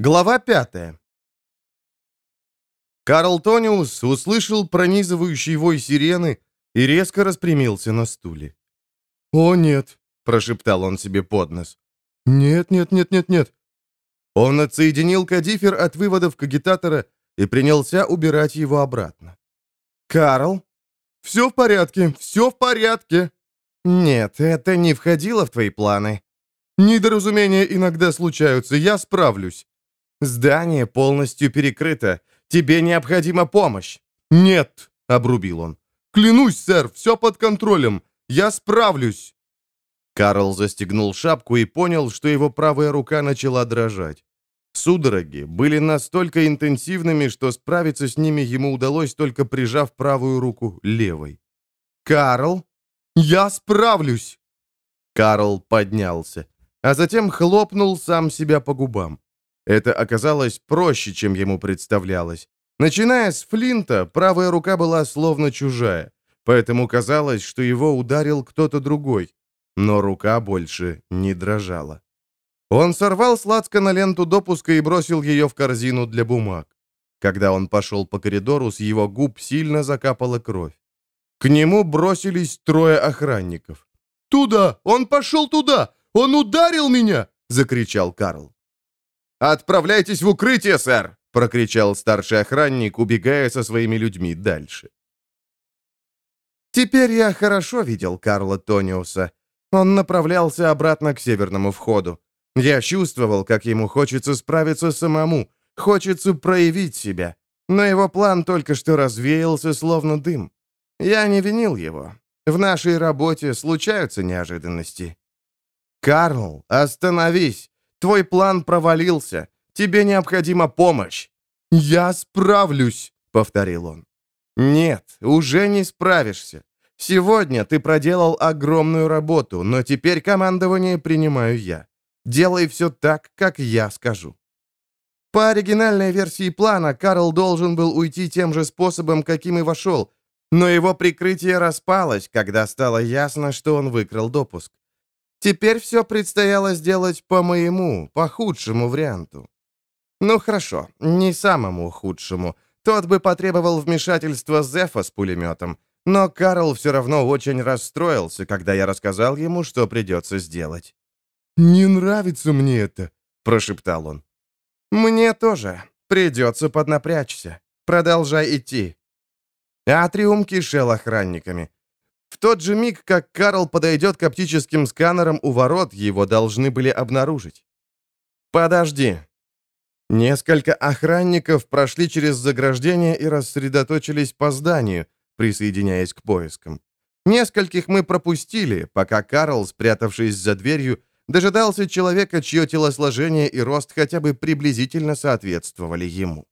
Глава пятая. Карл Тониус услышал пронизывающий вой сирены и резко распрямился на стуле. «О, нет!» — прошептал он себе под нос. «Нет, нет, нет, нет, нет!» Он отсоединил кадифер от выводов кагитатора и принялся убирать его обратно. «Карл?» «Все в порядке, все в порядке!» «Нет, это не входило в твои планы». «Недоразумения иногда случаются, я справлюсь». «Здание полностью перекрыто. Тебе необходима помощь». «Нет», — обрубил он. «Клянусь, сэр, все под контролем. Я справлюсь». Карл застегнул шапку и понял, что его правая рука начала дрожать. Судороги были настолько интенсивными, что справиться с ними ему удалось, только прижав правую руку левой. «Карл, я справлюсь!» Карл поднялся, а затем хлопнул сам себя по губам. Это оказалось проще, чем ему представлялось. Начиная с Флинта, правая рука была словно чужая, поэтому казалось, что его ударил кто-то другой, но рука больше не дрожала. Он сорвал сладко на ленту допуска и бросил ее в корзину для бумаг. Когда он пошел по коридору, с его губ сильно закапала кровь. К нему бросились трое охранников. «Туда! Он пошел туда! Он ударил меня!» — закричал Карл. «Отправляйтесь в укрытие, сэр!» — прокричал старший охранник, убегая со своими людьми дальше. Теперь я хорошо видел Карла Тониуса. Он направлялся обратно к северному входу. Я чувствовал, как ему хочется справиться самому, хочется проявить себя. Но его план только что развеялся, словно дым. Я не винил его. В нашей работе случаются неожиданности. «Карл, остановись! Твой план провалился. Тебе необходима помощь». «Я справлюсь», — повторил он. «Нет, уже не справишься. Сегодня ты проделал огромную работу, но теперь командование принимаю я. Делай все так, как я скажу». По оригинальной версии плана Карл должен был уйти тем же способом, каким и вошел, но его прикрытие распалось, когда стало ясно, что он выкрал допуск. Теперь все предстояло сделать по моему, по худшему варианту. Ну хорошо, не самому худшему. Тот бы потребовал вмешательства Зефа с пулеметом. Но Карл все равно очень расстроился, когда я рассказал ему, что придется сделать. «Не нравится мне это», — прошептал он. «Мне тоже. Придется поднапрячься. Продолжай идти». Атриум кишел охранниками. В тот же миг, как Карл подойдет к оптическим сканерам у ворот, его должны были обнаружить. «Подожди». Несколько охранников прошли через заграждение и рассредоточились по зданию, присоединяясь к поискам. Нескольких мы пропустили, пока Карл, спрятавшись за дверью, дожидался человека, чье телосложение и рост хотя бы приблизительно соответствовали ему.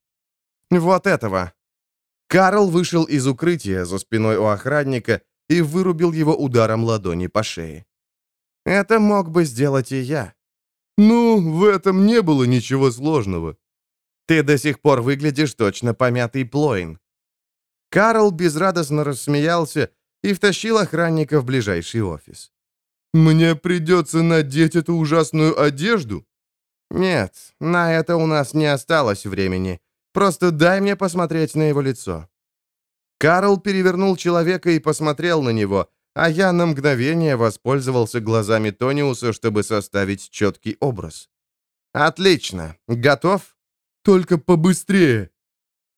Вот этого. Карл вышел из укрытия за спиной у охранника и вырубил его ударом ладони по шее. Это мог бы сделать и я. Ну, в этом не было ничего сложного. Ты до сих пор выглядишь точно помятый плоин. Карл безрадостно рассмеялся и втащил охранника в ближайший офис. «Мне придется надеть эту ужасную одежду?» «Нет, на это у нас не осталось времени. Просто дай мне посмотреть на его лицо». Карл перевернул человека и посмотрел на него, а я на мгновение воспользовался глазами Тониуса, чтобы составить четкий образ. «Отлично. Готов?» «Только побыстрее!»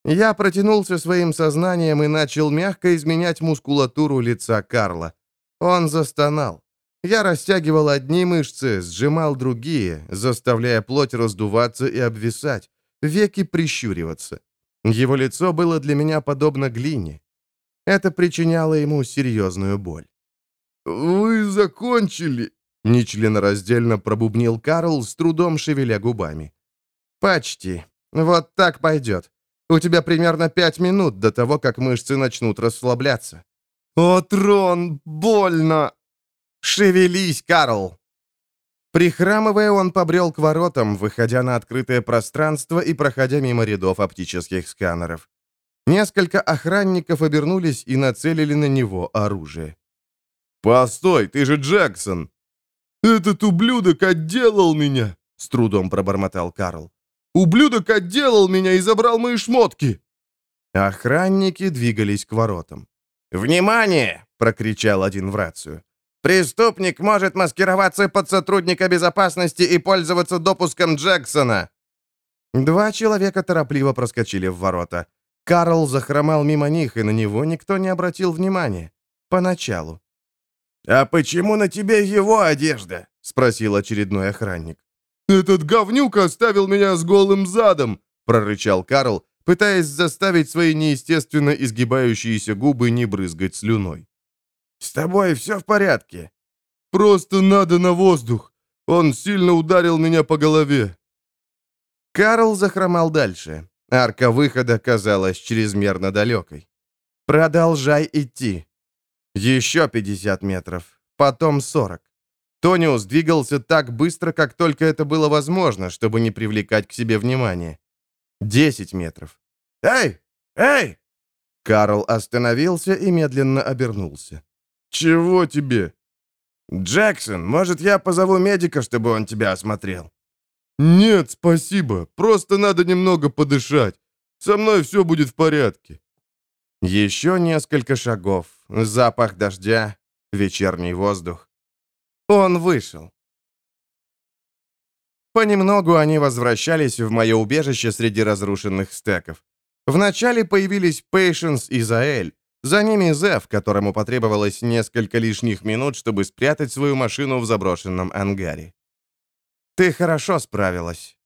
Я протянулся своим сознанием и начал мягко изменять мускулатуру лица Карла. Он застонал. Я растягивал одни мышцы, сжимал другие, заставляя плоть раздуваться и обвисать, веки прищуриваться. Его лицо было для меня подобно глине. Это причиняло ему серьезную боль. «Вы закончили?» — нечленораздельно пробубнил Карл, с трудом шевеля губами. «Почти. Вот так пойдет. У тебя примерно пять минут до того, как мышцы начнут расслабляться». «О, трон, больно!» «Шевелись, Карл!» Прихрамывая, он побрел к воротам, выходя на открытое пространство и проходя мимо рядов оптических сканеров. Несколько охранников обернулись и нацелили на него оружие. «Постой, ты же Джексон!» «Этот ублюдок отделал меня!» — с трудом пробормотал Карл. Ублюдок отделал меня и забрал мои шмотки!» Охранники двигались к воротам. «Внимание!» — прокричал один в рацию. «Преступник может маскироваться под сотрудника безопасности и пользоваться допуском Джексона!» Два человека торопливо проскочили в ворота. Карл захромал мимо них, и на него никто не обратил внимания. Поначалу. «А почему на тебе его одежда?» — спросил очередной охранник. «Этот говнюк оставил меня с голым задом!» — прорычал Карл, пытаясь заставить свои неестественно изгибающиеся губы не брызгать слюной. «С тобой все в порядке?» «Просто надо на воздух. Он сильно ударил меня по голове». Карл захромал дальше. Арка выхода казалась чрезмерно далекой. «Продолжай идти». Еще 50 метров, потом 40. Тониус двигался так быстро, как только это было возможно, чтобы не привлекать к себе внимания. 10 метров. «Эй! Эй!» Карл остановился и медленно обернулся. «Чего тебе?» «Джексон, может, я позову медика, чтобы он тебя осмотрел?» «Нет, спасибо. Просто надо немного подышать. Со мной все будет в порядке». Еще несколько шагов. Запах дождя, вечерний воздух. Он вышел. Понемногу они возвращались в мое убежище среди разрушенных стеков. Вначале появились Пейшенс и Заэль. За ними Зев, которому потребовалось несколько лишних минут, чтобы спрятать свою машину в заброшенном ангаре. «Ты хорошо справилась».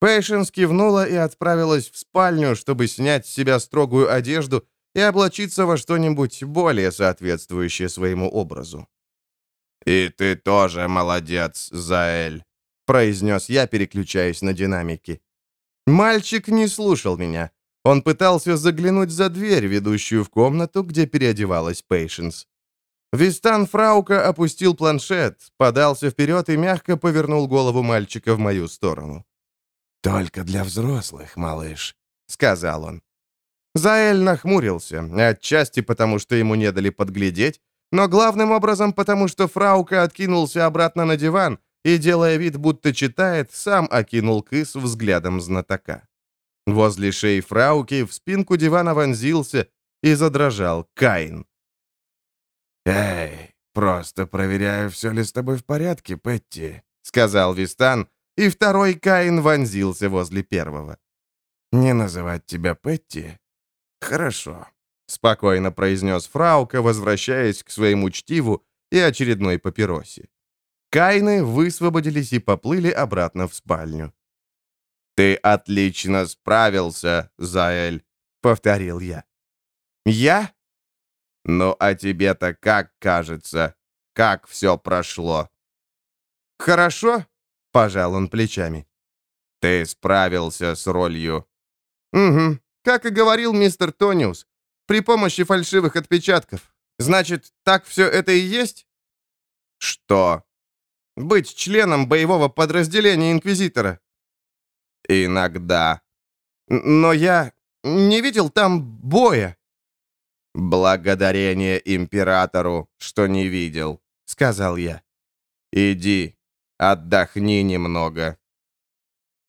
Пейшенс кивнула и отправилась в спальню, чтобы снять с себя строгую одежду и облачиться во что-нибудь более соответствующее своему образу. «И ты тоже молодец, Заэль», — произнес я, переключаясь на динамики. Мальчик не слушал меня. Он пытался заглянуть за дверь, ведущую в комнату, где переодевалась Пейшенс. Вистан Фраука опустил планшет, подался вперед и мягко повернул голову мальчика в мою сторону. «Только для взрослых, малыш», — сказал он. Заэль нахмурился, отчасти потому, что ему не дали подглядеть, но главным образом потому, что Фраука откинулся обратно на диван и, делая вид, будто читает, сам окинул кыс взглядом знатока. Возле шеи Фрауки в спинку дивана вонзился и задрожал Каин. «Эй, просто проверяю, все ли с тобой в порядке, Петти», — сказал Вистан, и второй Каин вонзился возле первого. «Не называть тебя Петти? Хорошо», — спокойно произнес Фраука, возвращаясь к своему чтиву и очередной папиросе. Кайны высвободились и поплыли обратно в спальню. «Ты отлично справился, Заэль», — повторил я. «Я? Ну, а тебе-то как кажется? Как все прошло?» «Хорошо», — пожал он плечами. «Ты справился с ролью». «Угу, как и говорил мистер Тониус, при помощи фальшивых отпечатков. Значит, так все это и есть?» «Что?» «Быть членом боевого подразделения Инквизитора». «Иногда». «Но я не видел там боя». «Благодарение императору, что не видел», — сказал я. «Иди, отдохни немного».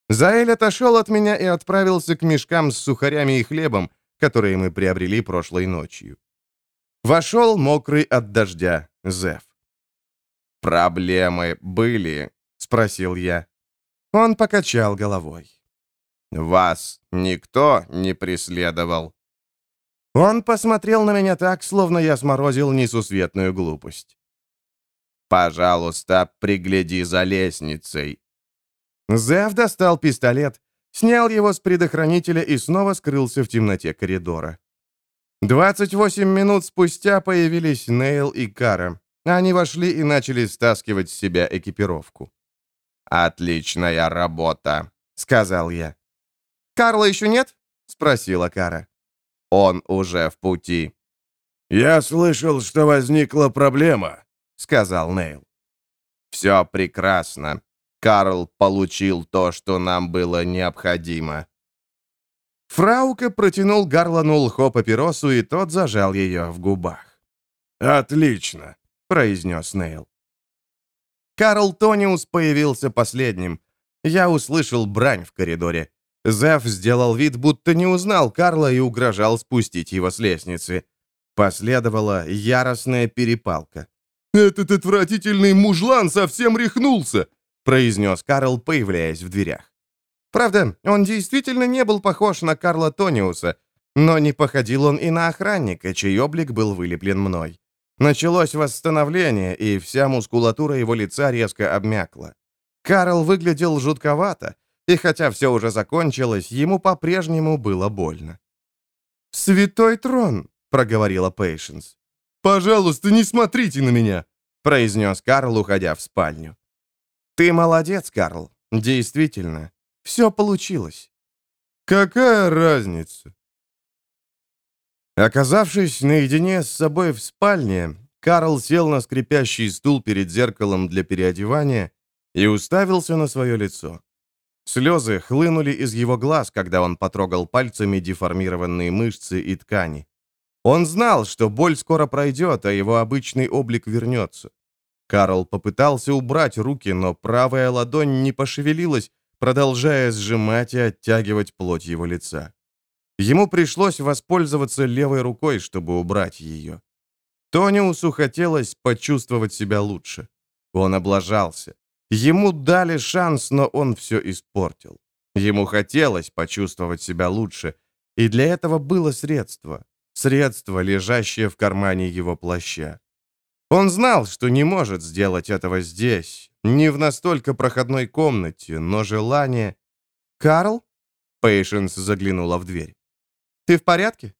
Заэль отошел от меня и отправился к мешкам с сухарями и хлебом, которые мы приобрели прошлой ночью. Вошел мокрый от дождя Зев. «Проблемы были?» — спросил я. Он покачал головой. «Вас никто не преследовал?» Он посмотрел на меня так, словно я сморозил несусветную глупость. «Пожалуйста, пригляди за лестницей». Зев достал пистолет снял его с предохранителя и снова скрылся в темноте коридора. 28 минут спустя появились Нейл и Кара. Они вошли и начали стаскивать с себя экипировку. «Отличная работа», — сказал я. «Карла еще нет?» — спросила Кара. «Он уже в пути». «Я слышал, что возникла проблема», — сказал Нейл. «Все прекрасно. Карл получил то, что нам было необходимо. Фраука протянул Гарлану лхо папиросу, и тот зажал ее в губах. «Отлично», — произнес Нейл. Карл Тониус появился последним. Я услышал брань в коридоре. Зев сделал вид, будто не узнал Карла и угрожал спустить его с лестницы. Последовала яростная перепалка. «Этот отвратительный мужлан совсем рехнулся!» произнес Карл, появляясь в дверях. Правда, он действительно не был похож на Карла Тониуса, но не походил он и на охранника, чей облик был вылеплен мной. Началось восстановление, и вся мускулатура его лица резко обмякла. Карл выглядел жутковато, и хотя все уже закончилось, ему по-прежнему было больно. «Святой трон!» — проговорила Пейшенс. «Пожалуйста, не смотрите на меня!» — произнес Карл, уходя в спальню. «Ты молодец, Карл. Действительно. Все получилось». «Какая разница?» Оказавшись наедине с собой в спальне, Карл сел на скрипящий стул перед зеркалом для переодевания и уставился на свое лицо. Слезы хлынули из его глаз, когда он потрогал пальцами деформированные мышцы и ткани. Он знал, что боль скоро пройдет, а его обычный облик вернется. Карл попытался убрать руки, но правая ладонь не пошевелилась, продолжая сжимать и оттягивать плоть его лица. Ему пришлось воспользоваться левой рукой, чтобы убрать ее. Тониусу хотелось почувствовать себя лучше. Он облажался. Ему дали шанс, но он все испортил. Ему хотелось почувствовать себя лучше, и для этого было средство. Средство, лежащее в кармане его плаща. Он знал, что не может сделать этого здесь, не в настолько проходной комнате, но желание... «Карл?» Пейшенс заглянула в дверь. «Ты в порядке?»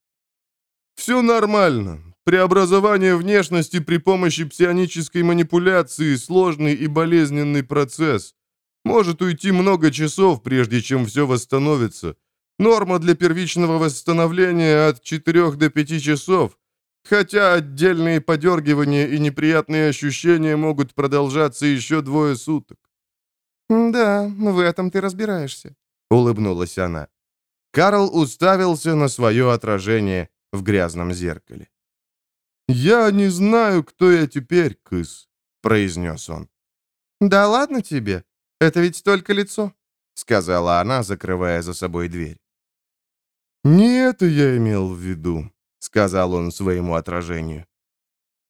«Все нормально. Преобразование внешности при помощи псионической манипуляции – сложный и болезненный процесс. Может уйти много часов, прежде чем все восстановится. Норма для первичного восстановления от 4 до 5 часов, хотя отдельные подергивания и неприятные ощущения могут продолжаться еще двое суток. «Да, в этом ты разбираешься», — улыбнулась она. Карл уставился на свое отражение в грязном зеркале. «Я не знаю, кто я теперь, кыс», — произнес он. «Да ладно тебе, это ведь только лицо», — сказала она, закрывая за собой дверь. «Не это я имел в виду», — сказал он своему отражению.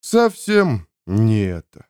«Совсем не это».